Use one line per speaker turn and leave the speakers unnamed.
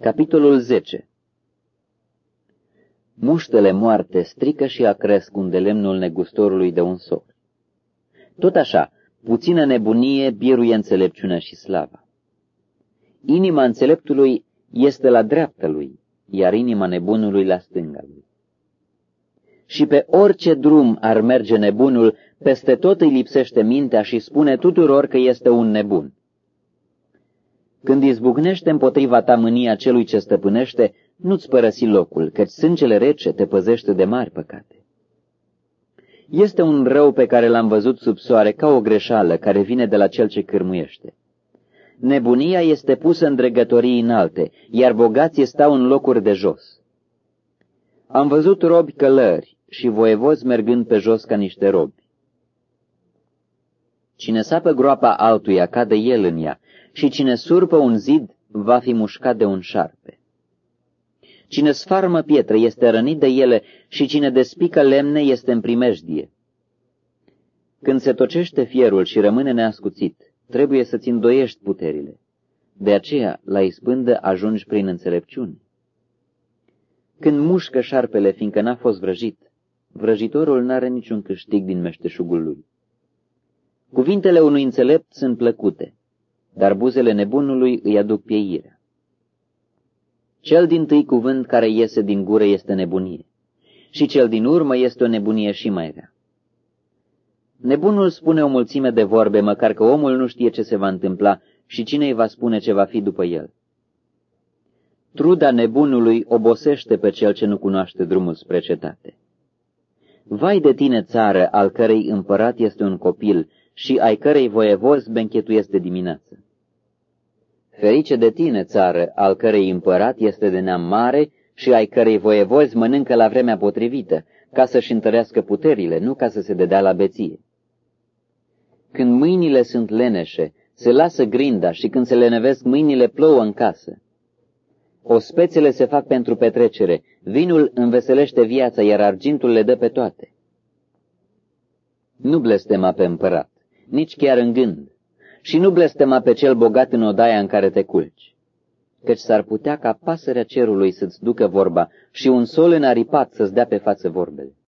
Capitolul 10 Muștele moarte strică și acresc unde lemnul negustorului de un soc. Tot așa, puțină nebunie biruie înțelepciunea și slava. Inima înțeleptului este la dreapta lui, iar inima nebunului la stânga lui. Și pe orice drum ar merge nebunul, peste tot îi lipsește mintea și spune tuturor că este un nebun. Când izbucnește împotriva ta mânia celui ce stăpânește, nu-ți părăsi locul, căci sângele rece te păzește de mari păcate. Este un rău pe care l-am văzut sub soare ca o greșeală care vine de la cel ce cârmuiește. Nebunia este pusă în dregătorii înalte, iar bogații stau în locuri de jos. Am văzut robi călări și voievozi mergând pe jos ca niște robi. Cine sapă groapa altuia, cade el în ea, și cine surpă un zid va fi mușcat de un șarpe. Cine sfarmă pietre este rănit de ele și cine despică lemne este în primejdie. Când se tocește fierul și rămâne neascuțit, trebuie să-ți îndoiești puterile. De aceea, la ispândă ajungi prin înțelepciune. Când mușcă șarpele, fiindcă n-a fost vrăjit, vrăjitorul n-are niciun câștig din meșteșugul lui. Cuvintele unui înțelept sunt plăcute, dar buzele nebunului îi aduc pieirea. Cel din tâi cuvânt care iese din gură este nebunie, și cel din urmă este o nebunie și mai rea. Nebunul spune o mulțime de vorbe, măcar că omul nu știe ce se va întâmpla și cine îi va spune ce va fi după el. Truda nebunului obosește pe cel ce nu cunoaște drumul spre cetate. Vai de tine, țară, al cărei împărat este un copil și ai cărei voievoz benchetuiesc de dimineață. Ferice de tine, țară, al cărei împărat este de neam mare și ai cărei voievozi mănâncă la vremea potrivită, ca să-și întărească puterile, nu ca să se dedea la beție. Când mâinile sunt leneșe, se lasă grinda și când se lenevesc mâinile plouă în casă. Ospețele se fac pentru petrecere, vinul înveselește viața, iar argintul le dă pe toate. Nu blestema pe împărat, nici chiar în gând, și nu blestema pe cel bogat în odaia în care te culci, căci s-ar putea ca pasărea cerului să-ți ducă vorba și un sol înaripat să-ți dea pe față vorbele.